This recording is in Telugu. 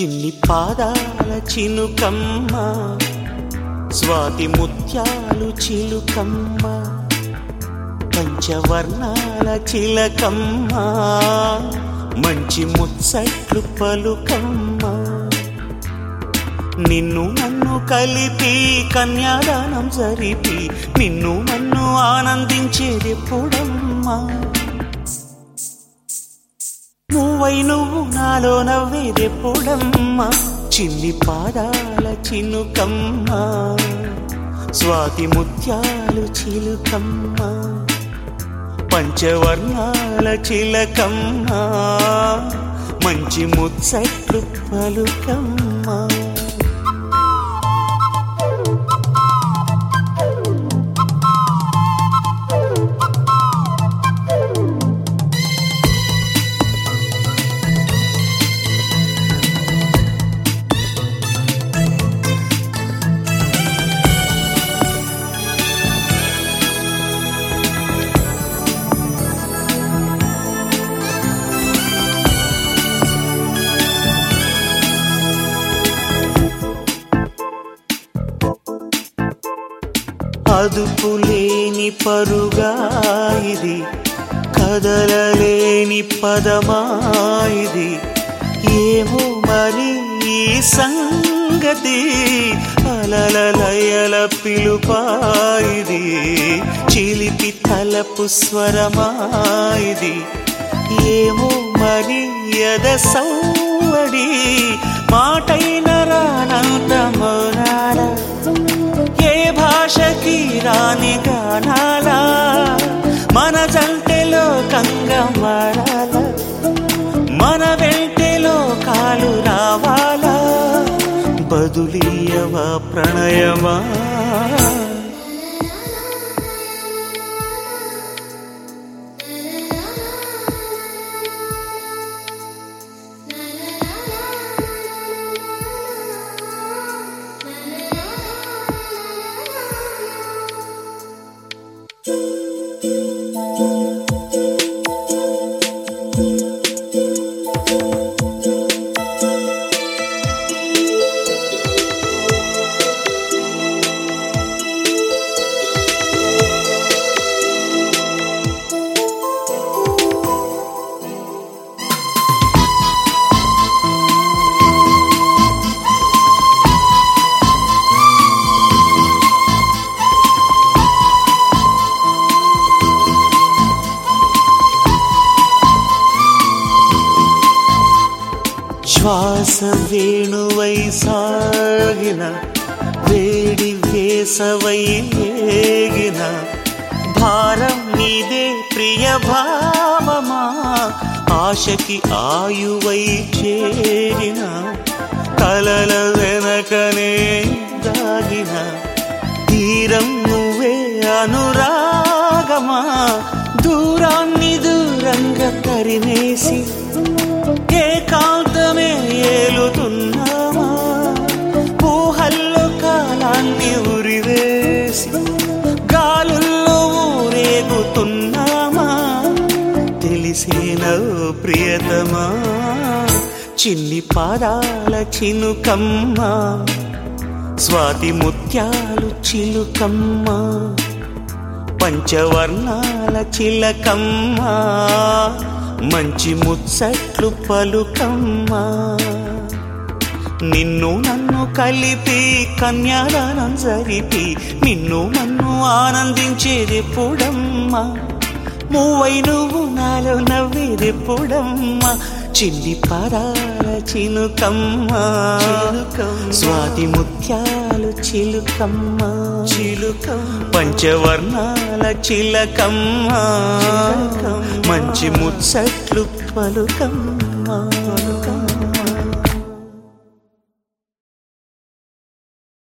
చిన్ని పాదాల చినుకమ్మ స్వాతి ముత్యాలు చిలుకమ్మ పంచవర్ణాల చిలకమ్మ మంచి ముచ్చట్లు పలుకమ్మ. నిన్ను నన్ను కలిపి కన్యాదానం జరిపి నిన్ను నన్ను ఆనందించేది ఎప్పుడమ్మా? నువ్వై నువ్వు నాలో నవ్వేదెప్పుడమ్మా? చిన్ని పాదాల చినుకమ్మ. స్వాతి ముత్యాలు చిలుకమ్మ. పంచవర్ణాల చిలకమ్మ. మంచి ముచ్చట్లు పలుకమ్మా. అదుపులేని పరుగా ఇది కదలలేని పదమా ఇది. ఏమో మరి ఈ సంగతి? అలల లయల పిలుపాయిది చిలిపి తలపు స్వరమా ఇది. ఏమో మరి ఎద సౌవడి మాటైన రానంత మౌనాల భాషకి రాని గానాలా మన జంటెలో కంగమారాల మన వెంటెలో కాలు రావాలా బదులీయవా ప్రణయమా? శ్వాస వేణువై సాగిన వేడి వేసవై ఏగిన భారం నీదే ప్రియ భావమా ఆశకి ఆయువై చేరిన కలల వెనకనే దాగిన తీరం నువ్వే అనురాగమా దూరాన్ని దూరంగా తరిమేసి ఏకాంతమే ఏలుతున్నామా? ఊహల్లో కాలాన్ని ఉరివేసి గాలుల్లో ఊరేగుతున్నామా? తెలిసిన ప్రియతమా? చిన్ని పాదాల చినుకమ్మ స్వాతి ముత్యాలు చిలుకమ్మ పంచవర్ణాల చిలకమ్మ. మంచి ముచ్చట్లు పలుకమ్మ. నిన్ను నన్ను కలిపి కన్యాదానం జరిపి నిన్ను నన్ను ఆనందించేది ఎప్పుడమ్మా? మూవై నువ్వు నాలో నవ్వేది ఎప్పుడమ్మా? చిన్ని పదాల చిలుకమ్మ. స్వాతి ముత్యాలు చిలుకమ్మ. చిలుకమ్మ. పంచవర్ణాల చిలకమ్మ. మంచి ముచ్చట్లు పలుకమ్మ.